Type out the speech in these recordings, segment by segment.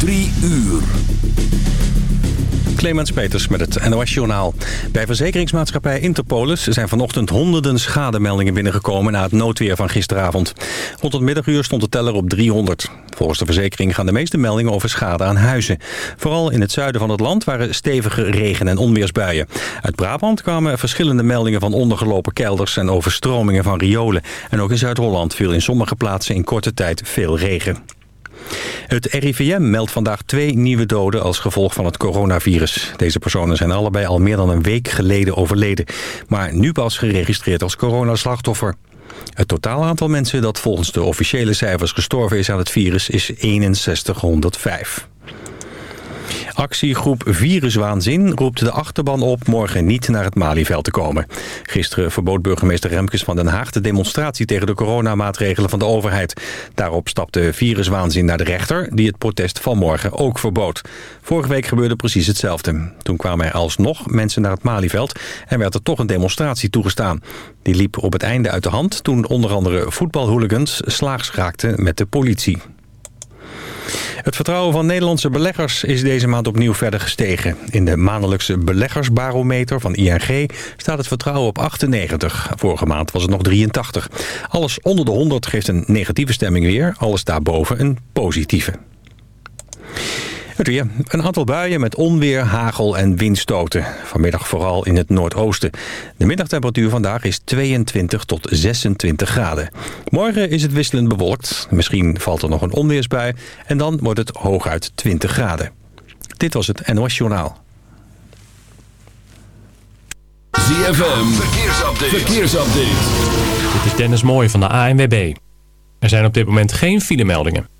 Drie uur. Clemens Peters met het NOS Journaal. Bij verzekeringsmaatschappij Interpolis zijn vanochtend honderden schademeldingen binnengekomen na het noodweer van gisteravond. Rond het middaguur stond de teller op 300. Volgens de verzekering gaan de meeste meldingen over schade aan huizen. Vooral in het zuiden van het land waren stevige regen- en onweersbuien. Uit Brabant kwamen verschillende meldingen van ondergelopen kelders en overstromingen van riolen. En ook in Zuid-Holland viel in sommige plaatsen in korte tijd veel regen. Het RIVM meldt vandaag twee nieuwe doden als gevolg van het coronavirus. Deze personen zijn allebei al meer dan een week geleden overleden... maar nu pas geregistreerd als coronaslachtoffer. Het totaal aantal mensen dat volgens de officiële cijfers gestorven is aan het virus is 6105. Actiegroep Viruswaanzin roept de achterban op morgen niet naar het Malieveld te komen. Gisteren verbood burgemeester Remkes van Den Haag de demonstratie tegen de coronamaatregelen van de overheid. Daarop stapte Viruswaanzin naar de rechter, die het protest van morgen ook verbood. Vorige week gebeurde precies hetzelfde. Toen kwamen er alsnog mensen naar het Malieveld en werd er toch een demonstratie toegestaan. Die liep op het einde uit de hand toen onder andere voetbalhooligans slaags raakten met de politie. Het vertrouwen van Nederlandse beleggers is deze maand opnieuw verder gestegen. In de maandelijkse beleggersbarometer van ING staat het vertrouwen op 98. Vorige maand was het nog 83. Alles onder de 100 geeft een negatieve stemming weer. Alles daarboven een positieve. Het weer. Een aantal buien met onweer, hagel en windstoten. Vanmiddag vooral in het noordoosten. De middagtemperatuur vandaag is 22 tot 26 graden. Morgen is het wisselend bewolkt. Misschien valt er nog een onweersbui. En dan wordt het hooguit 20 graden. Dit was het NOS Journaal. ZFM. Verkeersupdate. Verkeersupdate. Dit is Dennis Mooij van de ANWB. Er zijn op dit moment geen filemeldingen.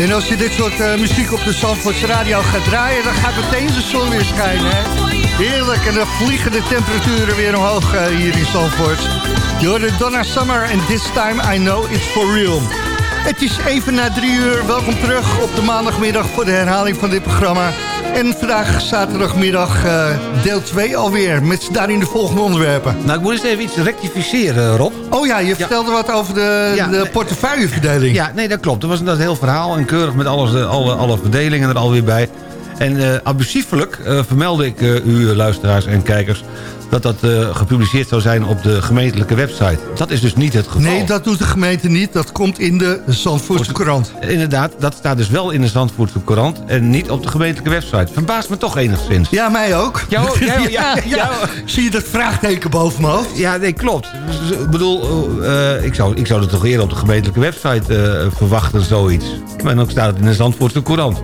En als je dit soort uh, muziek op de Zandvoortse radio gaat draaien... dan gaat meteen de zon weer schijnen? Heerlijk, en dan vliegen de temperaturen weer omhoog uh, hier in Zandvoort. Je Donna Summer en This Time I Know It's For Real. Het is even na drie uur. Welkom terug op de maandagmiddag voor de herhaling van dit programma. En vandaag zaterdagmiddag uh, deel 2 alweer. Met daarin de volgende onderwerpen. Nou, ik moet eens even iets rectificeren, Rob. Oh ja, je vertelde wat over de, ja, de portefeuilleverdeling. Ja, nee, dat klopt. Dat was een heel verhaal en keurig met alles, eh, alle, alle verdelingen er alweer bij. En uh, abusiefelijk uh, vermeldde ik uh, u, luisteraars en kijkers dat dat uh, gepubliceerd zou zijn op de gemeentelijke website. Dat is dus niet het geval. Nee, dat doet de gemeente niet. Dat komt in de Zandvoortse Courant. Inderdaad, dat staat dus wel in de Zandvoortse Courant... en niet op de gemeentelijke website. Verbaast me toch enigszins. Ja, mij ook. Jou, jij, ja, ja, Zie je dat vraagteken boven mijn hoofd? Ja, nee, klopt. Dus, ik bedoel, uh, ik, zou, ik zou het toch eerder op de gemeentelijke website uh, verwachten, zoiets. Maar dan staat het in de Zandvoortse Courant.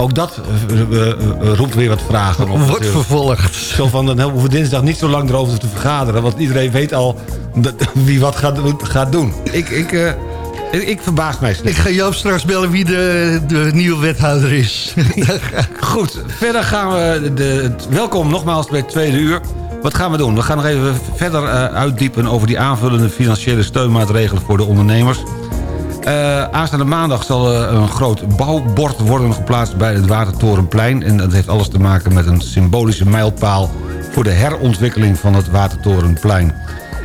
Ook dat uh, uh, roept weer wat vragen op. Wordt vervolgd. Zo van, dan hebben we dinsdag niet zo lang erover te vergaderen. Want iedereen weet al wie wat gaat, gaat doen. Ik, ik, uh, ik, ik verbaas mij slecht. Ik ga Joop straks bellen wie de, de nieuwe wethouder is. Goed, verder gaan we... De, welkom nogmaals bij het tweede uur. Wat gaan we doen? We gaan nog even verder uitdiepen over die aanvullende financiële steunmaatregelen voor de ondernemers. Uh, aanstaande maandag zal uh, een groot bouwbord worden geplaatst bij het Watertorenplein. En dat heeft alles te maken met een symbolische mijlpaal... voor de herontwikkeling van het Watertorenplein.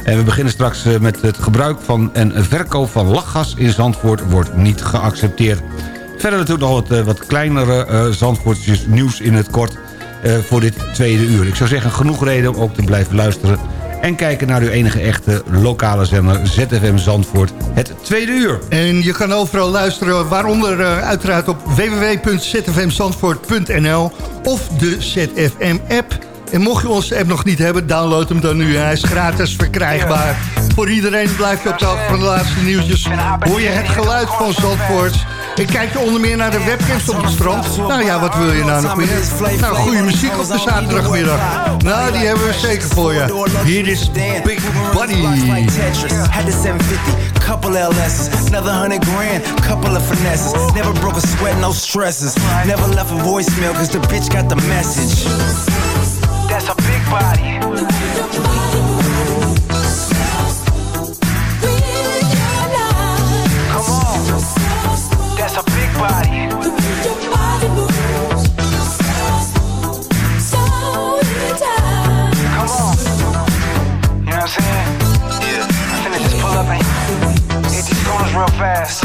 En we beginnen straks uh, met het gebruik van en verkoop van lachgas in Zandvoort... wordt niet geaccepteerd. Verder natuurlijk nog wat, wat kleinere Zandvoortjes nieuws in het kort... voor dit tweede uur. Ik zou zeggen, genoeg reden om ook te blijven luisteren en kijken naar uw enige echte lokale zender ZFM Zandvoort, het tweede uur. En je kan overal luisteren, waaronder uh, uiteraard op www.zfmzandvoort.nl of de ZFM-app. En mocht je onze app nog niet hebben, download hem dan nu. Hij is gratis verkrijgbaar. Voor iedereen blijf je op de hoogte van de laatste nieuwtjes. Hoor je het geluid van Zandvoort... Ik kijk onder meer naar de webcams op het strand. Nou ja, wat wil je nou nog meer? Nou, goede muziek op de zaterdagmiddag. Nou, die hebben we zeker voor je. Hier is Big Buddy. couple LS's, another hundred grand, couple of finesses. Never broke a sweat, no stresses. Never left a voicemail, cause the bitch got the message. That's a big body. body. Fast.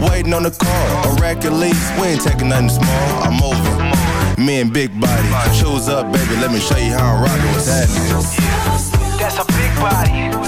Waiting on the call, a rack record lease. We ain't taking nothing small. I'm moving. Me and Big Body. Choose up, baby. Let me show you how I'm rocking with that. That's a big body.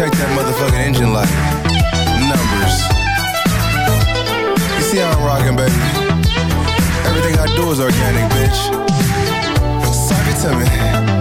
Check that motherfucking engine light. Numbers. You see how I'm rocking, baby? Everything I do is organic, bitch. Suck it to me.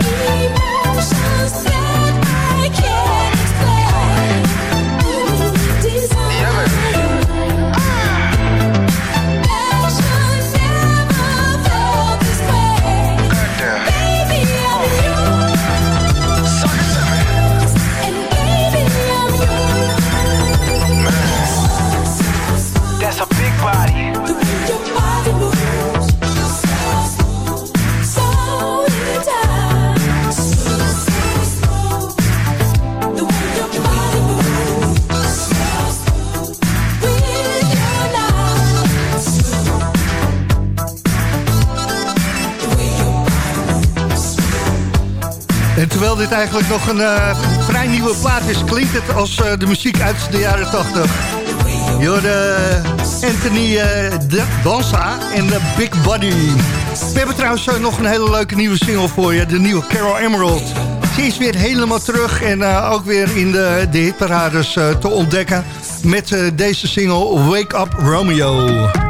eigenlijk nog een eh, vrij nieuwe plaat is, klinkt het als eh, de muziek uit de jaren 80. Jorde Anthony eh, de Dansa en de Big Body. We hebben trouwens nog een hele leuke nieuwe single voor je, de nieuwe Carol Emerald. Ze is weer helemaal terug en ook weer in de, de hitparades te ontdekken met deze single Wake Up Romeo.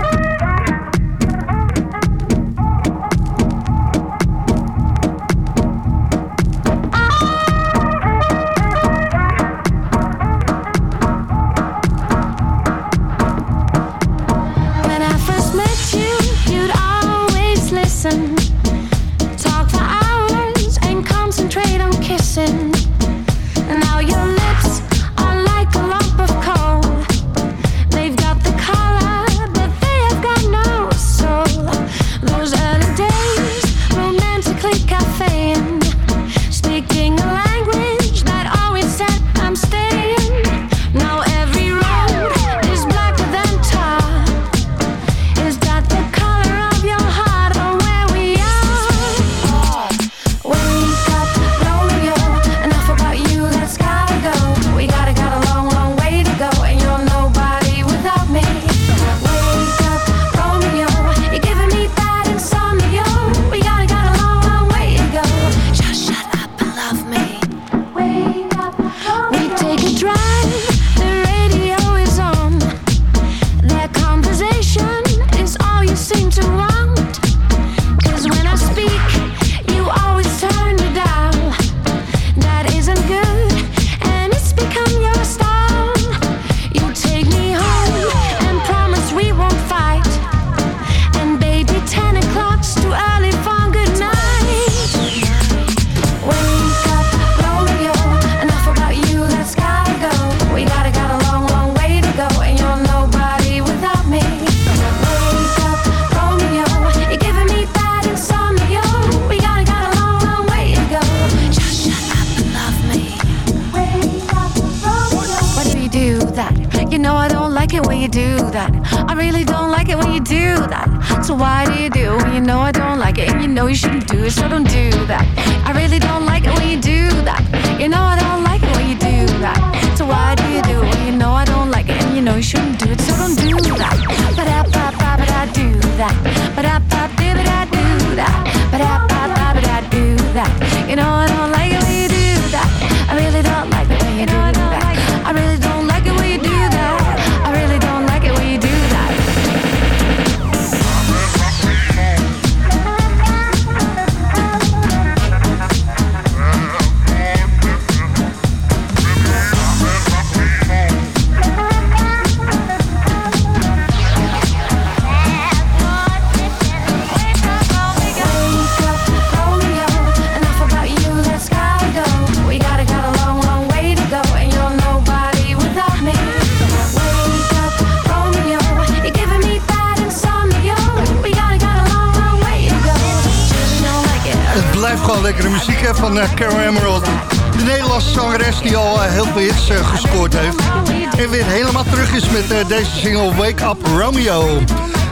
Eh, De Nederlandse zangeres die al eh, heel veel hits eh, gescoord heeft. En weer helemaal terug is met deze single Wake Up Romeo.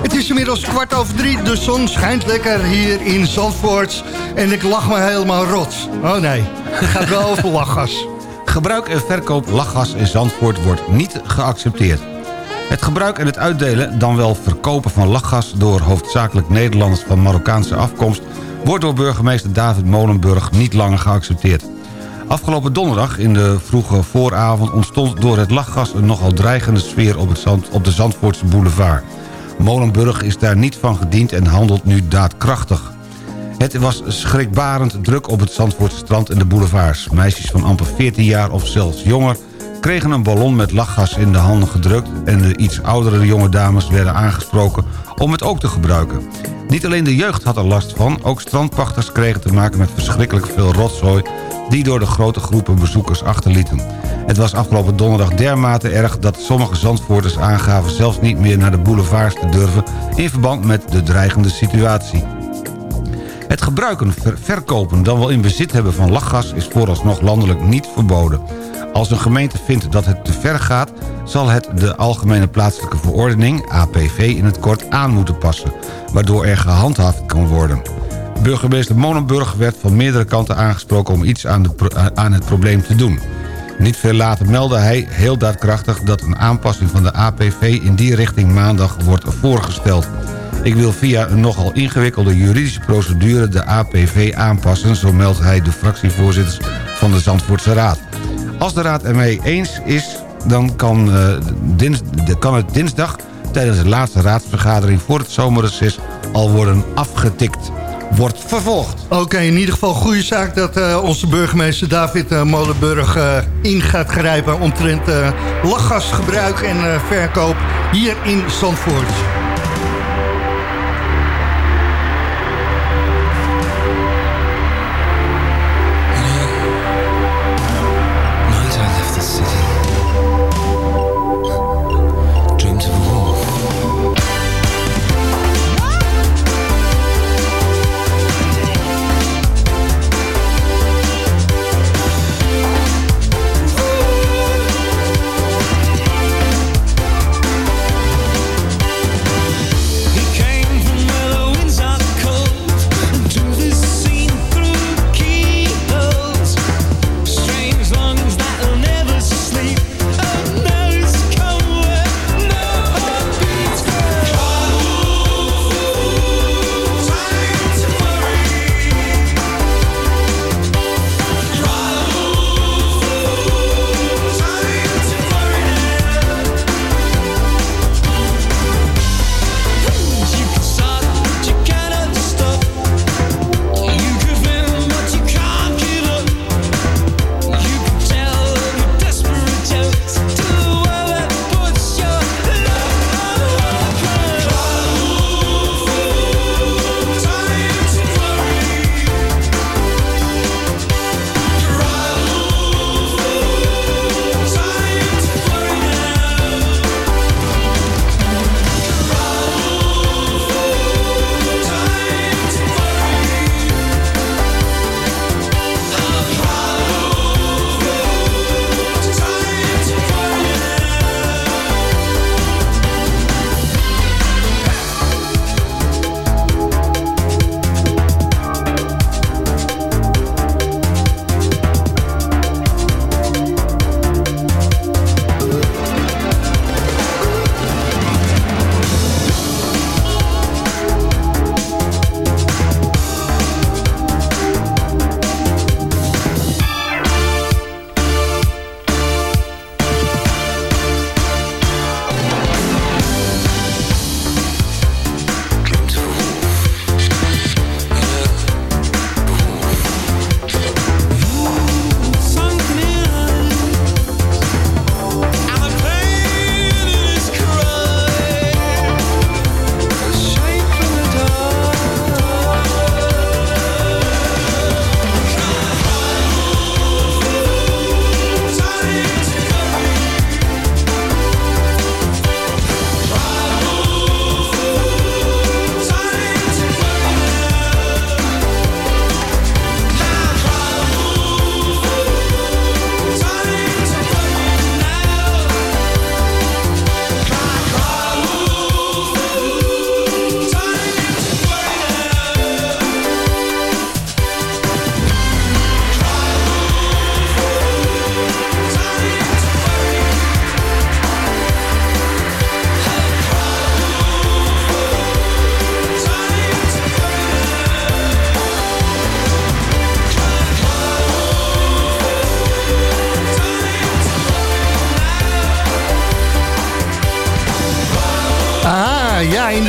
Het is inmiddels kwart over drie. De zon schijnt lekker hier in Zandvoort. En ik lach me helemaal rot. Oh nee, het gaat wel over lachgas. Gebruik en verkoop lachgas in Zandvoort wordt niet geaccepteerd. Het gebruik en het uitdelen, dan wel verkopen van lachgas... door hoofdzakelijk Nederlanders van Marokkaanse afkomst wordt door burgemeester David Molenburg niet langer geaccepteerd. Afgelopen donderdag in de vroege vooravond ontstond door het lachgas een nogal dreigende sfeer op, het zand, op de Zandvoortse boulevard. Molenburg is daar niet van gediend en handelt nu daadkrachtig. Het was schrikbarend druk op het Zandvoortse strand en de boulevards. Meisjes van amper 14 jaar of zelfs jonger kregen een ballon met lachgas in de handen gedrukt... en de iets oudere jonge dames werden aangesproken om het ook te gebruiken. Niet alleen de jeugd had er last van, ook strandpachters kregen te maken met verschrikkelijk veel rotzooi... die door de grote groepen bezoekers achterlieten. Het was afgelopen donderdag dermate erg dat sommige zandvoorters aangaven... zelfs niet meer naar de boulevards te durven in verband met de dreigende situatie. Het gebruiken, verkopen, dan wel in bezit hebben van lachgas... is vooralsnog landelijk niet verboden. Als een gemeente vindt dat het te ver gaat... zal het de Algemene Plaatselijke Verordening, APV in het kort, aan moeten passen... waardoor er gehandhaafd kan worden. Burgemeester Monenburg werd van meerdere kanten aangesproken... om iets aan, de, aan het probleem te doen. Niet veel later meldde hij heel daadkrachtig... dat een aanpassing van de APV in die richting maandag wordt voorgesteld... Ik wil via een nogal ingewikkelde juridische procedure de APV aanpassen... zo meldt hij de fractievoorzitters van de Zandvoortse Raad. Als de Raad ermee eens is, dan kan, uh, dins, kan het dinsdag... tijdens de laatste raadsvergadering voor het zomerreces al worden afgetikt wordt vervolgd. Oké, in ieder geval goede zaak dat uh, onze burgemeester David uh, Molenburg uh, in gaat grijpen... omtrent lachgasgebruik en verkoop hier in Zandvoort.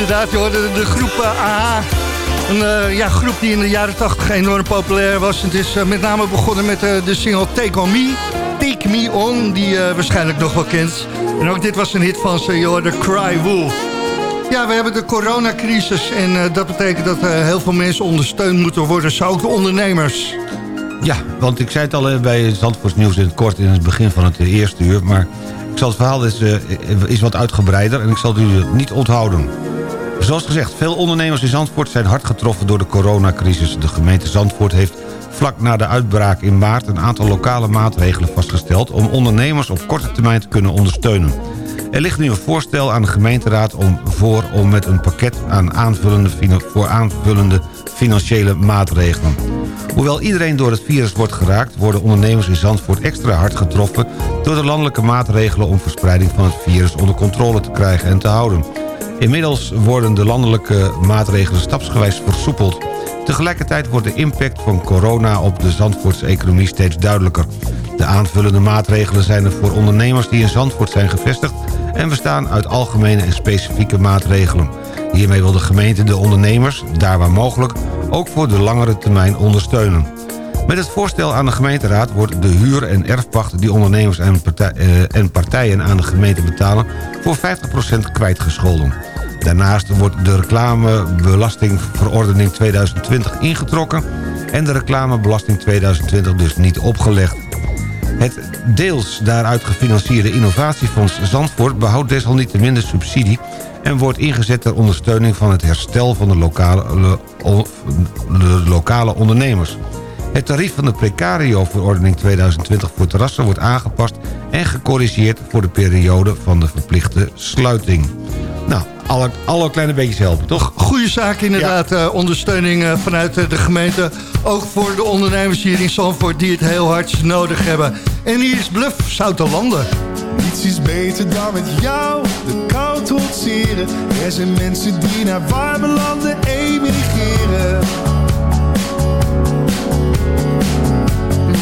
Inderdaad. Je hoorde de groep uh, AHA. Een uh, ja, groep die in de jaren 80 enorm populair was. Het is uh, met name begonnen met de single Take On Me. Take Me On, die je waarschijnlijk nog wel kent. En ook dit was een hit van ze, hoorde Cry Wolf. Ja, we hebben de coronacrisis en dat betekent dat heel veel mensen ondersteund moeten worden. Zo ook de ondernemers. Ja, want ik zei het al bij Zandvoorts Nieuws in het kort in het begin van het eerste uur... maar ik zal het verhaal is, is wat uitgebreider en ik zal het u niet onthouden. Zoals gezegd, veel ondernemers in Zandvoort zijn hard getroffen door de coronacrisis. De gemeente Zandvoort heeft vlak na de uitbraak in maart... een aantal lokale maatregelen vastgesteld... om ondernemers op korte termijn te kunnen ondersteunen. Er ligt nu een voorstel aan de gemeenteraad om voor om met een pakket aan aanvullende, voor aanvullende financiële maatregelen. Hoewel iedereen door het virus wordt geraakt... worden ondernemers in Zandvoort extra hard getroffen... door de landelijke maatregelen om verspreiding van het virus onder controle te krijgen en te houden. Inmiddels worden de landelijke maatregelen stapsgewijs versoepeld. Tegelijkertijd wordt de impact van corona op de Zandvoortse economie steeds duidelijker. De aanvullende maatregelen zijn er voor ondernemers die in Zandvoort zijn gevestigd... en bestaan uit algemene en specifieke maatregelen. Hiermee wil de gemeente de ondernemers, daar waar mogelijk... ook voor de langere termijn ondersteunen. Met het voorstel aan de gemeenteraad wordt de huur- en erfpacht... die ondernemers eh, en partijen aan de gemeente betalen... voor 50% kwijtgescholden. Daarnaast wordt de reclamebelastingverordening 2020 ingetrokken... en de reclamebelasting 2020 dus niet opgelegd. Het deels daaruit gefinancierde innovatiefonds Zandvoort... behoudt desalniettemin de subsidie... en wordt ingezet ter ondersteuning van het herstel van de lokale, de lokale ondernemers. Het tarief van de precario-verordening 2020 voor terrassen wordt aangepast... en gecorrigeerd voor de periode van de verplichte sluiting. Nou, alle, alle kleine beetjes helpen, toch? Goeie zaak inderdaad, ja. uh, ondersteuning uh, vanuit uh, de gemeente. Ook voor de ondernemers hier in Zandvoort die het heel hard nodig hebben. En hier is Bluff, Zoutelanden. Niets is beter dan met jou de kou trotseren. Er zijn mensen die naar warme landen emigreren.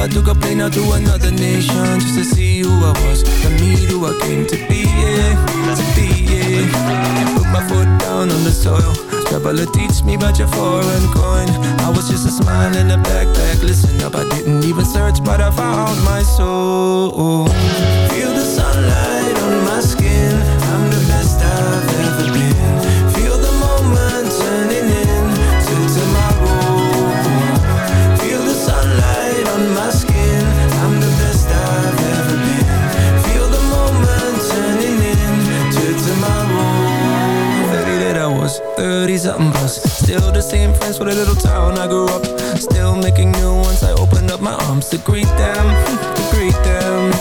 I took a plane out to another nation Just to see who I was To meet who I came to be, yeah To be, yeah. Put my foot down on the soil. Traveler teach me about your foreign coin. I was just a smile in a backpack. Listen up, I didn't even search But I found my soul. Feel the sunlight on my skin 30 something Still the same friends for the little town I grew up. Still making new ones. I opened up my arms to greet them To greet them.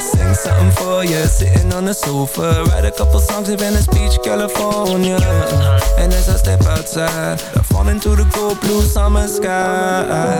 Sing something for you Sitting on the sofa. Write a couple songs in Venice Beach, California. And as I step outside I fall into the cold blue summer sky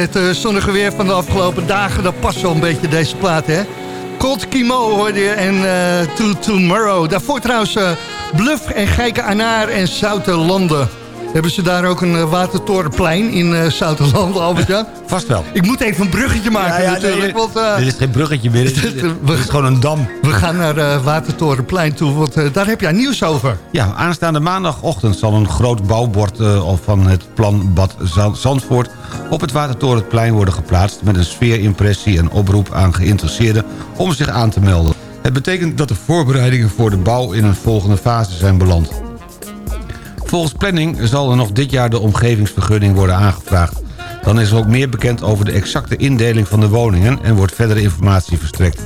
het eh, zonnige weer van de afgelopen dagen... dat past wel een beetje deze plaat, hè? Cold Kimo hoorde je en eh, To Tomorrow. Daarvoor trouwens eh, Bluff en Geike Anaar en Zoutelanden. Hebben ze daar ook een eh, watertorenplein in eh Zoutelanden, Albert-Jan? Vast wel. Ik moet even een bruggetje maken natuurlijk, want... eh, Dit is geen bruggetje meer, dit is, dit is gewoon een dam. we gaan naar eh, Watertorenplein toe, want eh, daar heb jij nieuws over. Ja, aanstaande maandagochtend zal een groot bouwbord eh, van het plan Bad Za- Zandvoort op het Watertorenplein worden geplaatst met een sfeerimpressie en oproep aan geïnteresseerden om zich aan te melden. Het betekent dat de voorbereidingen voor de bouw in een volgende fase zijn beland. Volgens planning zal er nog dit jaar de omgevingsvergunning worden aangevraagd. Dan is er ook meer bekend over de exacte indeling van de woningen... en wordt verdere informatie verstrekt.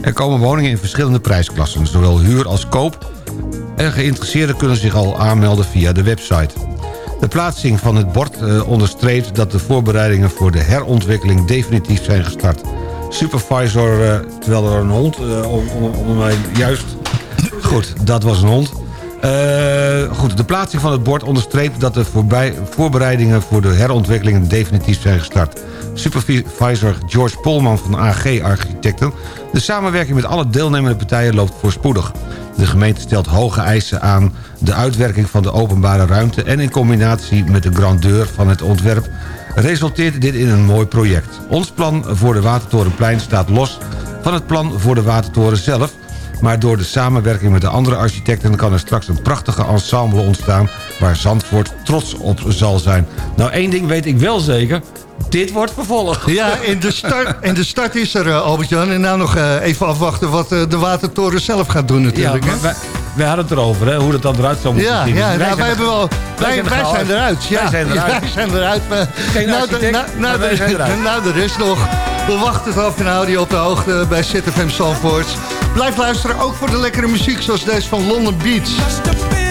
Er komen woningen in verschillende prijsklassen, zowel huur als koop... en geïnteresseerden kunnen zich al aanmelden via de website. De plaatsing van het bord eh, onderstreept dat de voorbereidingen... voor de herontwikkeling definitief zijn gestart. Supervisor, eh, terwijl er een hond eh, onder mij juist... Goed, dat was een hond. Eh, goed, de plaatsing van het bord onderstreept dat de voorbereidingen voor de herontwikkelingen definitief zijn gestart. Supervisor George Polman van AG Architecten. De samenwerking met alle deelnemende partijen loopt voorspoedig. De gemeente stelt hoge eisen aan de uitwerking van de openbare ruimte... en in combinatie met de grandeur van het ontwerp resulteert dit in een mooi project. Ons plan voor de Watertorenplein staat los van het plan voor de Watertoren zelf... maar door de samenwerking met de andere architecten... kan er straks een prachtige ensemble ontstaan... waar Zandvoort trots op zal zijn. Nou, één ding weet ik wel zeker. Dit wordt vervolgd. Ja, en de start, en de start is er, eh, Albert-Jan. En nou nog eh, even afwachten wat eh, de Watertoren zelf gaat doen Ja, natuurlijk. maar wij, wij hadden het erover, hè, hoe dat dan eruit zou moeten Ja, zien. ja Dus nou, wij, er- hebben wel, wij, zijn er wij zijn eruit. Ja, Wij zijn eruit. wij zijn eruit. Maar, nou, de, nou, nou, wij de, zijn eruit. nou, de rest nog. We wachten het af en houden je op de hoogte bij ZFM Zandvoort. Blijf luisteren, ook voor de lekkere muziek zoals deze van London Beach.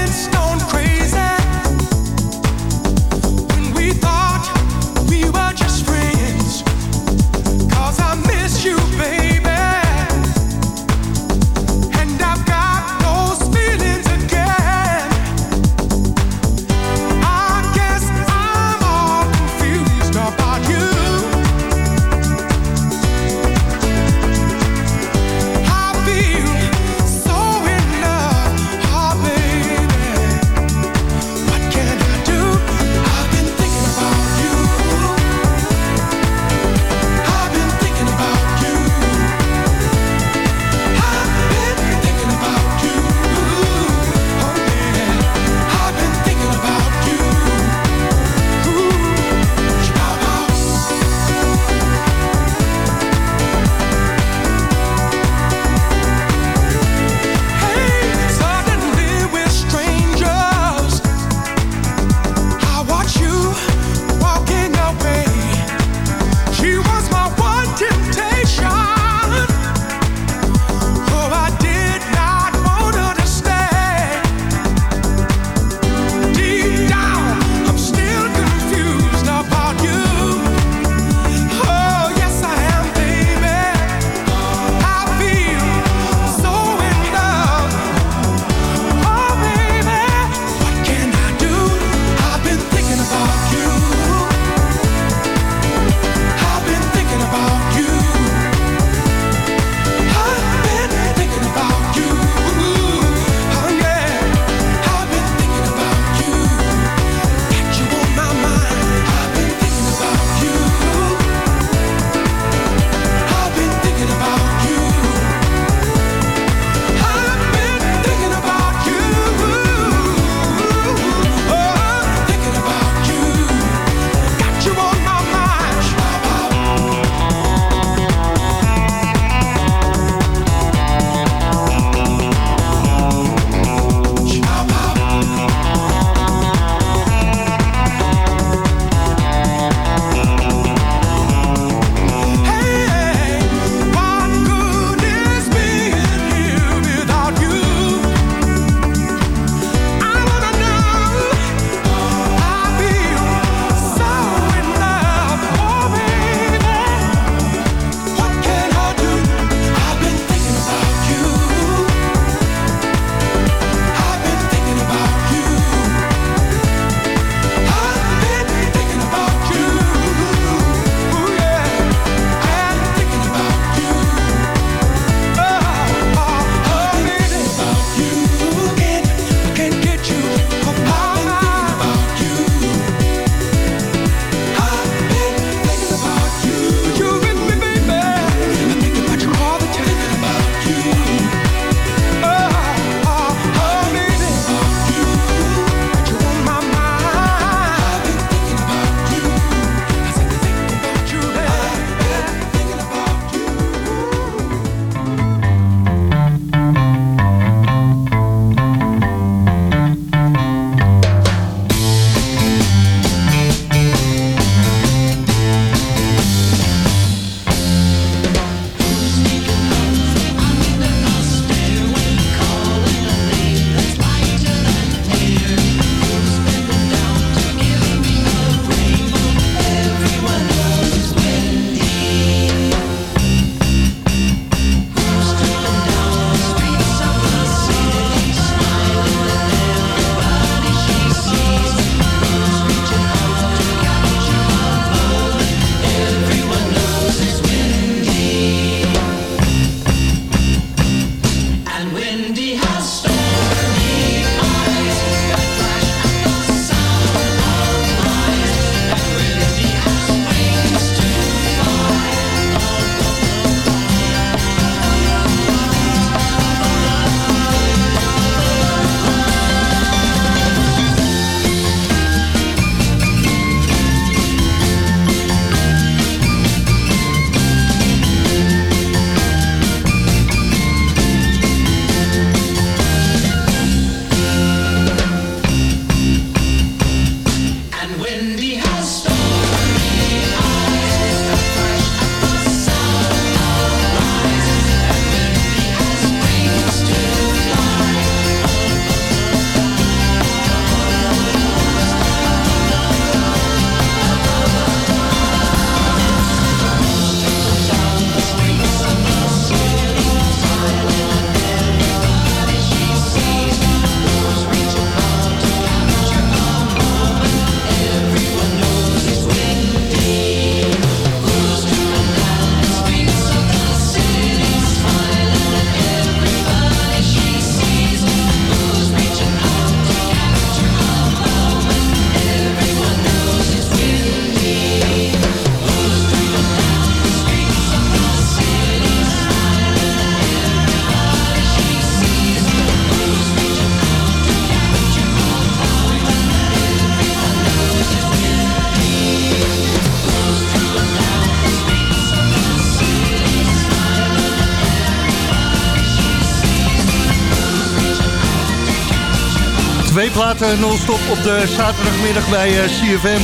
Platen non-stop op de zaterdagmiddag bij uh, CFM.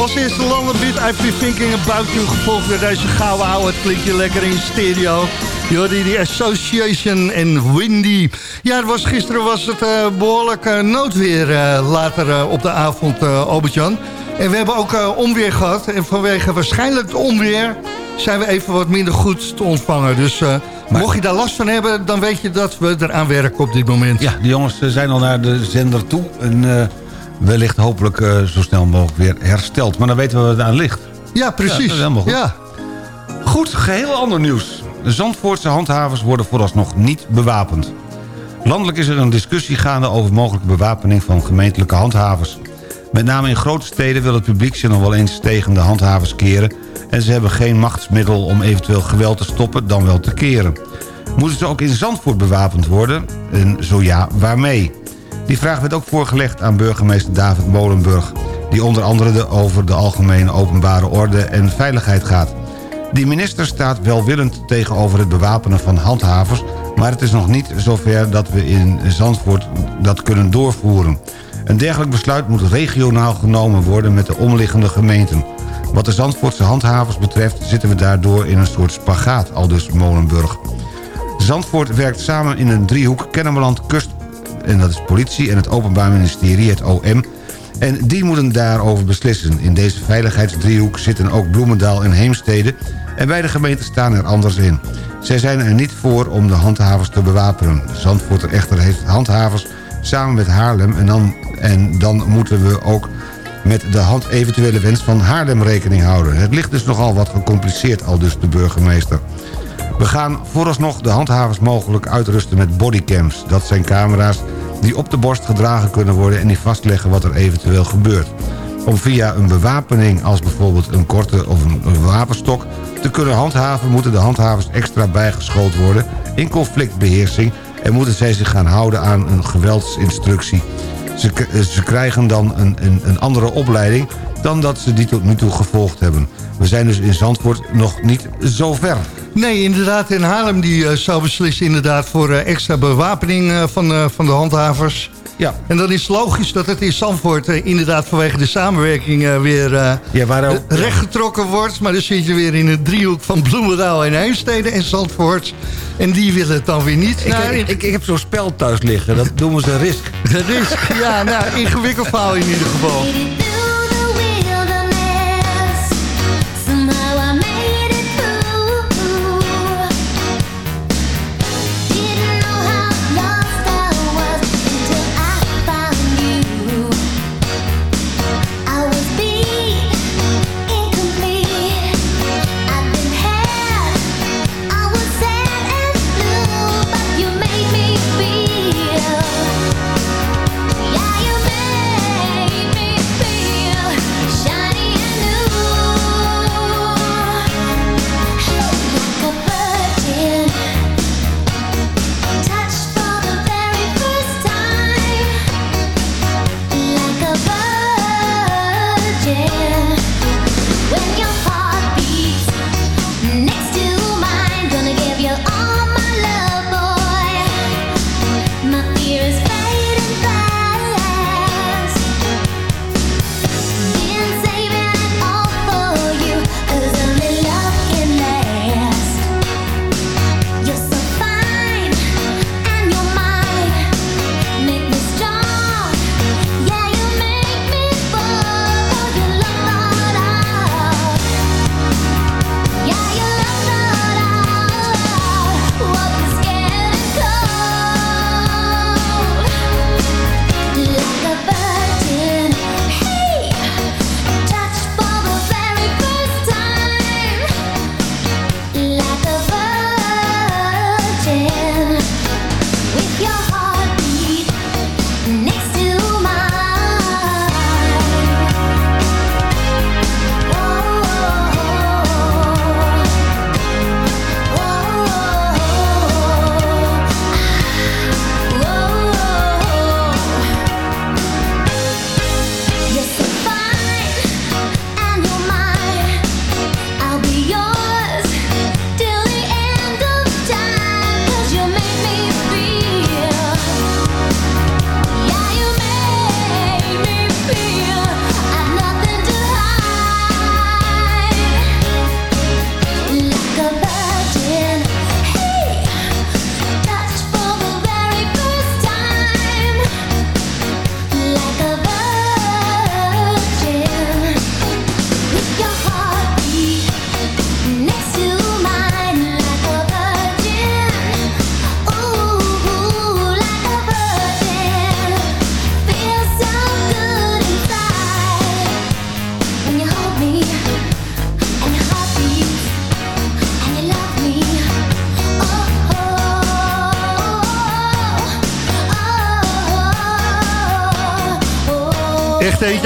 Als eerste landenbit I've been thinking about you. Gevolgd door deze gouden ouwe. Het klinkt je lekker in stereo. Jordi, die Association en Windy. Ja, was, gisteren was het uh, behoorlijk uh, noodweer later op de avond, Albert-Jan. En we hebben ook onweer gehad. En vanwege waarschijnlijk onweer zijn we even wat minder goed te ontvangen. Dus mocht je daar last van hebben, dan weet je dat we eraan werken op dit moment. Ja, de jongens eh, zijn al naar de zender toe. En uh, wellicht hopelijk uh, zo snel mogelijk weer hersteld. Maar dan weten we wat het aan ligt. Ja, precies. Ja, dat is helemaal goed. Ja. Goed, geheel ander nieuws. De Zandvoortse handhavers worden vooralsnog niet bewapend. Landelijk is er een discussie gaande over mogelijke bewapening van gemeentelijke handhavers. Met name in grote steden wil het publiek zich nog wel eens tegen de handhavers keren en ze hebben geen machtsmiddel om eventueel geweld te stoppen dan wel te keren. Moeten ze ook in Zandvoort bewapend worden? En zo ja, waarmee? Die vraag werd ook voorgelegd aan burgemeester David Molenburg... die onder andere de over de algemene openbare orde en veiligheid gaat. Die minister staat welwillend tegenover het bewapenen van handhavers... maar het is nog niet zover dat we in Zandvoort dat kunnen doorvoeren. Een dergelijk besluit moet regionaal genomen worden met de omliggende gemeenten. Wat de Zandvoortse handhavers betreft zitten we daardoor in een soort spagaat, aldus Molenburg. Zandvoort werkt samen in een driehoek Kennemerland, Kust... en dat is politie en het Openbaar Ministerie, het OM... en die moeten daarover beslissen. In deze veiligheidsdriehoek zitten ook Bloemendaal en Heemstede... en beide gemeenten staan er anders in. Zij zijn er niet voor om de handhavers te bewapenen. Zandvoort echter heeft handhavers samen met Haarlem... en dan, en dan moeten we ook met de hand eventuele wens van Haarlem rekening houden. Het ligt dus nogal wat gecompliceerd, al dus de burgemeester. We gaan vooralsnog de handhavers mogelijk uitrusten met bodycams. Dat zijn camera's die op de borst gedragen kunnen worden... en die vastleggen wat er eventueel gebeurt. Om via een bewapening als bijvoorbeeld een korte of een wapenstok... te kunnen handhaven moeten de handhavers extra bijgeschoold worden... in conflictbeheersing en moeten zij zich gaan houden aan een geweldsinstructie ze, ze krijgen dan een, een, een andere opleiding dan dat ze die tot nu toe gevolgd hebben. We zijn dus in Zandvoort nog niet zo ver. Nee, inderdaad. In Haarlem die, uh, zou beslissen inderdaad voor uh, extra bewapening van, van de handhavers. Ja. En dan is het logisch dat het in Zandvoort inderdaad vanwege de samenwerking weer ja, waar rechtgetrokken wordt. Maar dan zit je weer in een driehoek van Bloemendaal en Heemstede en Zandvoort. En die willen het dan weer niet. Ik, nou, ik, ik, ik, heb zo'n spel thuis liggen, dat noemen ze Risk. Risk, ja, nou, ingewikkeld verhaal in ieder geval. about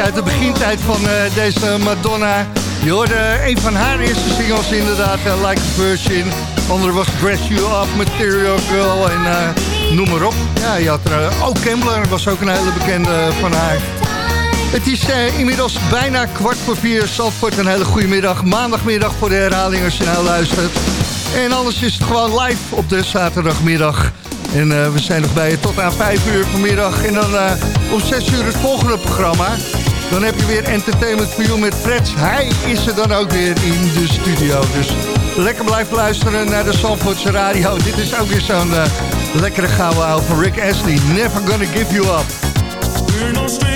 uit de begintijd van eh, deze Madonna. Je hoorde een van haar eerste singles inderdaad, eh, Like a Virgin. Andere was Dress You Up, Material Girl en eh, noem maar op. Ja, je had er ook Kembler, was ook een hele bekende van haar. Het is eh, inmiddels bijna kwart voor vier. Zandvoort, een hele goede middag. Maandagmiddag voor de herhaling als je nou luistert. En anders is het gewoon live op de zaterdagmiddag. En eh, we zijn nog bij je tot aan 5 uur vanmiddag. En dan om 6 uur het volgende programma. Dan heb je weer Entertainment You met Freds. Hij is er dan ook weer in de studio. Dus lekker blijven luisteren naar de Zandvoortse radio. Dit is ook weer zo'n uh, lekkere gouden oude van Rick Astley. Never gonna give you up.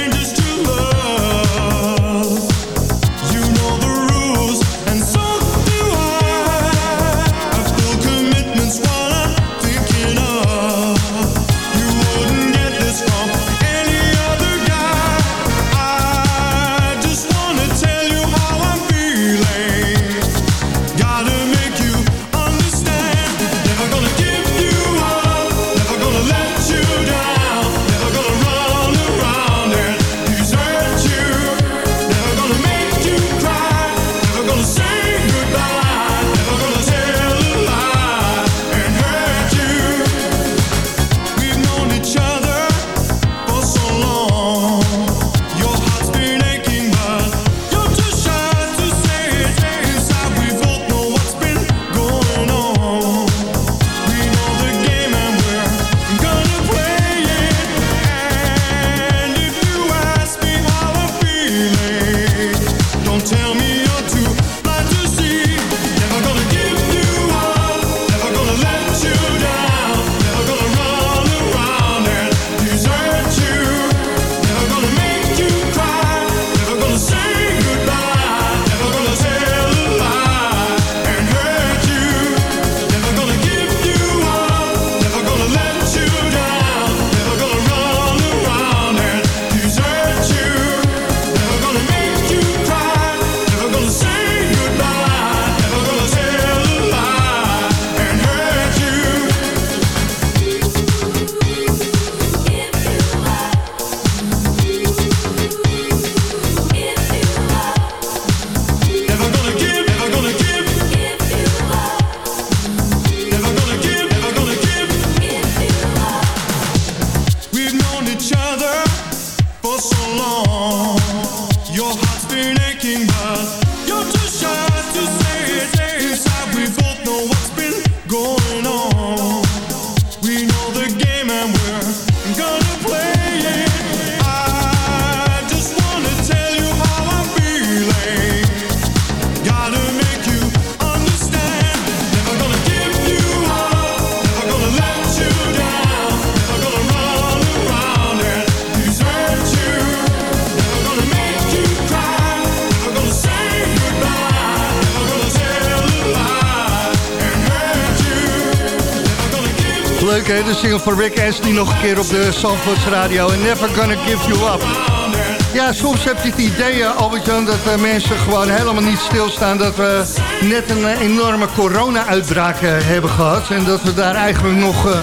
Leuk hè, de single van Rick Astley nog een keer op de Zandvoorts Radio. Never Gonna Give You Up. Ja, soms heb je het idee, eh, Albert-Jan, dat eh, mensen gewoon helemaal niet stilstaan... dat we net een eh, enorme corona-uitbraak hebben gehad. En dat we daar eigenlijk nog,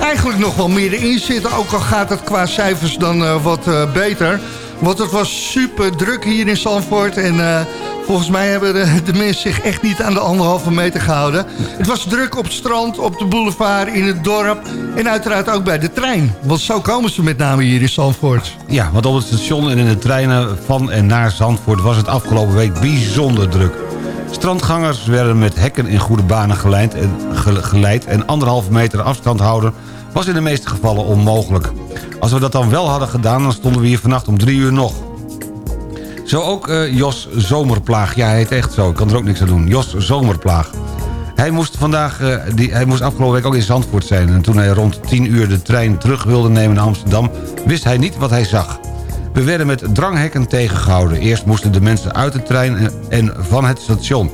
eigenlijk nog wel meer in zitten. Ook al gaat het qua cijfers dan wat beter. Want het was super druk hier in Zandvoort. En eh, volgens mij hebben de, de mensen zich echt niet aan de anderhalve meter gehouden. Het was druk op het strand, op de boulevard, in het dorp. En uiteraard ook bij de trein. Want zo komen ze met name hier in Zandvoort. Ja, want op het station en in de treinen van en naar Zandvoort was het afgelopen week bijzonder druk. Strandgangers werden met hekken in goede banen geleid en, ge- geleid en anderhalve meter afstand houden was in de meeste gevallen onmogelijk. Als we dat dan wel hadden gedaan, dan stonden we hier vannacht om drie uur nog. Zo ook eh, Jos Zomerplaag. Ja, hij heet echt zo. Ik kan er ook niks aan doen. Jos Zomerplaag. Hij moest, vandaag, eh, die, hij moest afgelopen week ook in Zandvoort zijn. En toen hij rond 10 uur de trein terug wilde nemen naar Amsterdam... wist hij niet wat hij zag. We werden met dranghekken tegengehouden. Eerst moesten de mensen uit de trein en- en van het station.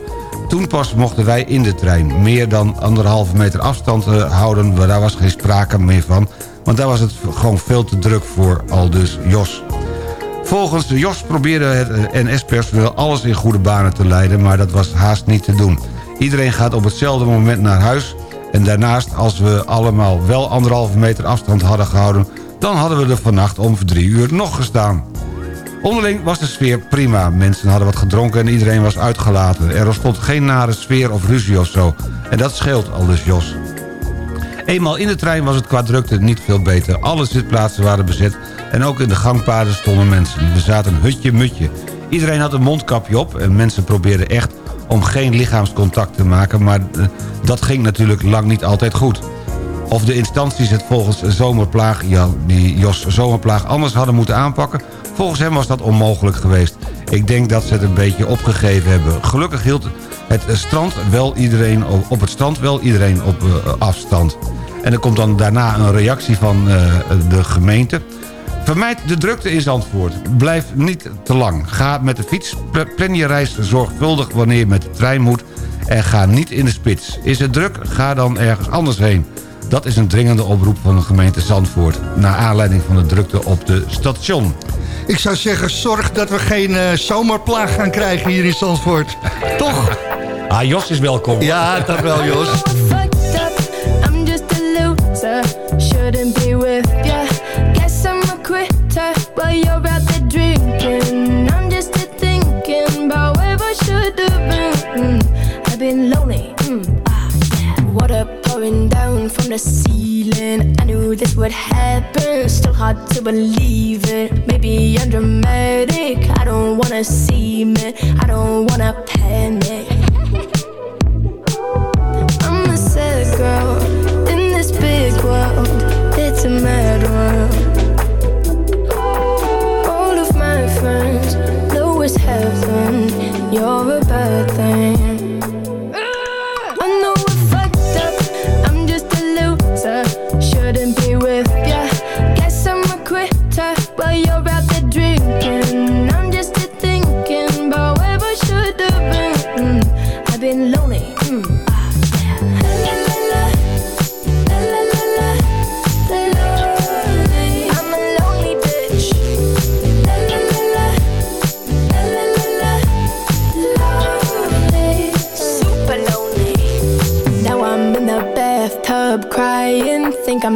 Toen pas mochten wij in de trein. Meer dan anderhalve meter afstand eh, houden, daar was geen sprake meer van. Want daar was het gewoon veel te druk voor, al dus Jos. Volgens Jos probeerde het eh, NS-personeel alles in goede banen te leiden... maar dat was haast niet te doen. Iedereen gaat op hetzelfde moment naar huis... en daarnaast, als we allemaal wel anderhalve meter afstand hadden gehouden... dan hadden we er vannacht om drie uur nog gestaan. Onderling was de sfeer prima. Mensen hadden wat gedronken en iedereen was uitgelaten. Er ontstond geen nare sfeer of ruzie of zo. En dat scheelt, al dus Jos. Eenmaal in de trein was het qua drukte niet veel beter. Alle zitplaatsen waren bezet en ook in de gangpaden stonden mensen. We zaten hutje-mutje. Iedereen had een mondkapje op en mensen probeerden echt om geen lichaamscontact te maken... maar eh, dat ging natuurlijk lang niet altijd goed. Of de instanties het volgens Zomerplaag, ja, die Jos Zomerplaag anders hadden moeten aanpakken... volgens hem was dat onmogelijk geweest. Ik denk dat ze het een beetje opgegeven hebben. Gelukkig hield het strand wel iedereen op, het strand wel iedereen op eh, afstand. En er komt dan daarna een reactie van eh, de gemeente... Vermijd de drukte in Zandvoort. Blijf niet te lang. Ga met de fiets. Pl- Plan je reis zorgvuldig wanneer je met de trein moet. En ga niet in de spits. Is het druk? Ga dan ergens anders heen. Dat is een dringende oproep van de gemeente Zandvoort. Naar aanleiding van de drukte op de station. Ik zou zeggen, zorg dat we geen eh, zomerplaag gaan krijgen hier in Zandvoort. Toch? Ah, Jos is welkom. Ja, dat wel, Jos. fucked up. I'm just a loser. Shouldn't be with ya. Guess I'm a quitter while from the ceiling. I knew this would happen. Still hard to believe it. Maybe I'm dramatic. I don't wanna see me. I don't wanna panic. I'm a sad girl in this big world.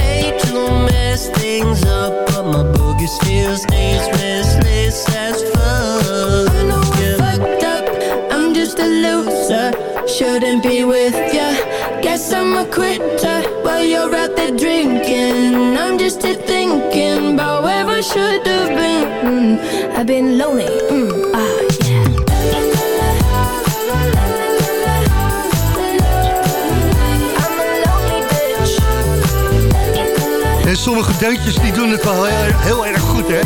Hate to mess things up, but my boogie still stays restless as fuck. I know I fucked up. I'm just a loser. Shouldn't be with ya. Guess I'm a quitter while you're out there drinking. I'm just a thinking about where I should have been. I've been lonely. Mm, ah, sommige deuntjes die doen het wel heel, erg goed, hè?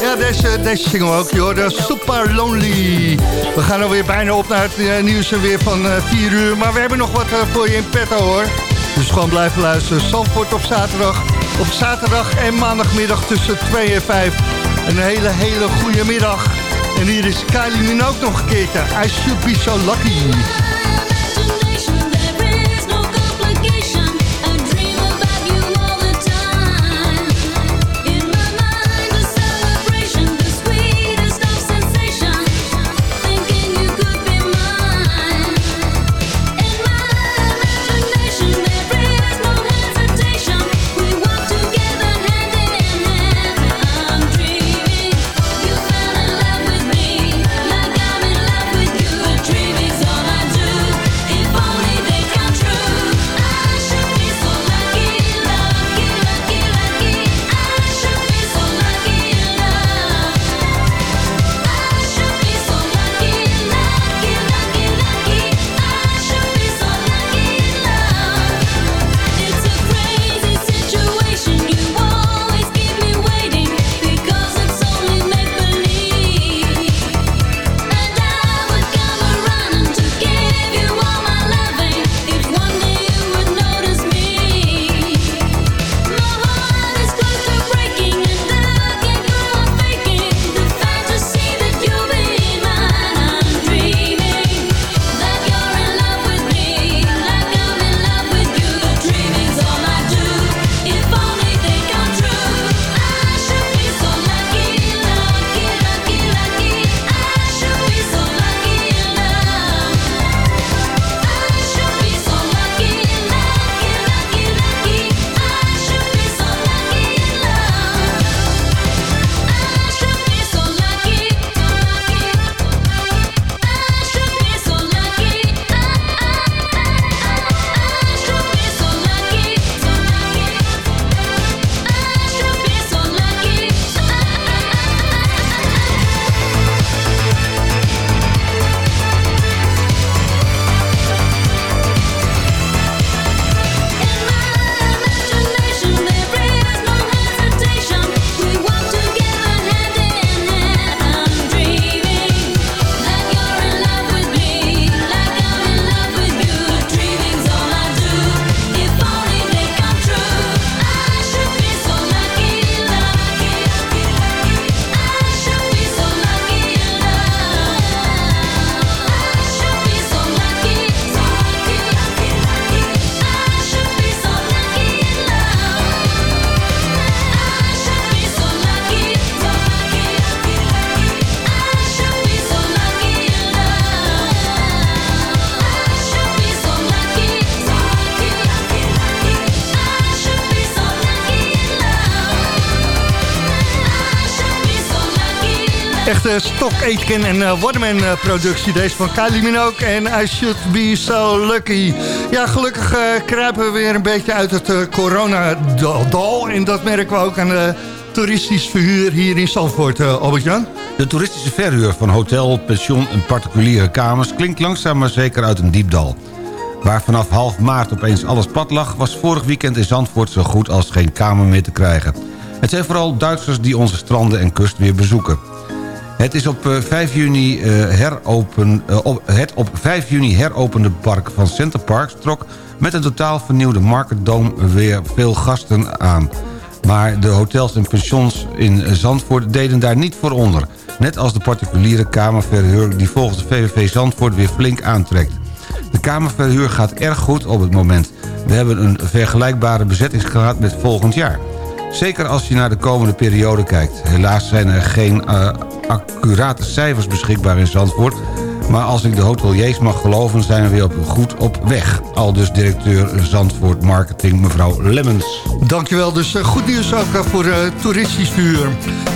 Ja, deze, deze single ook, joh. De Super Lonely. We gaan alweer bijna op naar het eh, nieuws en weer van 4 uur. Maar we hebben nog wat eh, voor je in petto, hoor. Dus gewoon blijven luisteren. Zandvoort op zaterdag. Op zaterdag en maandagmiddag tussen 2 en 5. Een hele, hele goede middag. En hier is Kylie Minogue nog een keertje. I should be so lucky. Echte Stock Aitken en uh, Waterman uh, productie. Deze van Kylie Minogue en I Should Be So Lucky. Ja, gelukkig uh, kruipen we weer een beetje uit het uh, coronadal. En dat merken we ook aan de toeristisch verhuur hier in Zandvoort, Albert-Jan. De toeristische verhuur van hotel, pension en particuliere kamers... klinkt langzaam maar zeker uit een diep dal. Waar vanaf half maart opeens alles pad lag... was vorig weekend in Zandvoort zo goed als geen kamer meer te krijgen. Het zijn vooral Duitsers die onze stranden en kust weer bezoeken. Het is op 5 juni, uh, heropen, op, het op 5 juni heropende park van Center Parks trok met een totaal vernieuwde Market Dome weer veel gasten aan. Maar de hotels en pensions in Zandvoort deden daar niet voor onder. Net als de particuliere kamerverhuur die volgens de VVV Zandvoort weer flink aantrekt. De kamerverhuur gaat erg goed op het moment. We hebben een vergelijkbare bezettingsgraad met volgend jaar. Zeker als je naar de komende periode kijkt. Helaas zijn er geen uh, accurate cijfers beschikbaar in Zandvoort... maar als ik de hoteliers mag geloven zijn we weer goed op weg. Al dus directeur Zandvoort Marketing mevrouw Lemmens. Dankjewel, dus uh, goed nieuws ook uh, voor toeristisch vuur.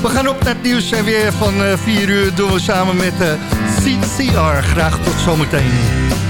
We gaan op naar het nieuws en weer van 4 uur doen we samen met CCR. Graag tot zometeen.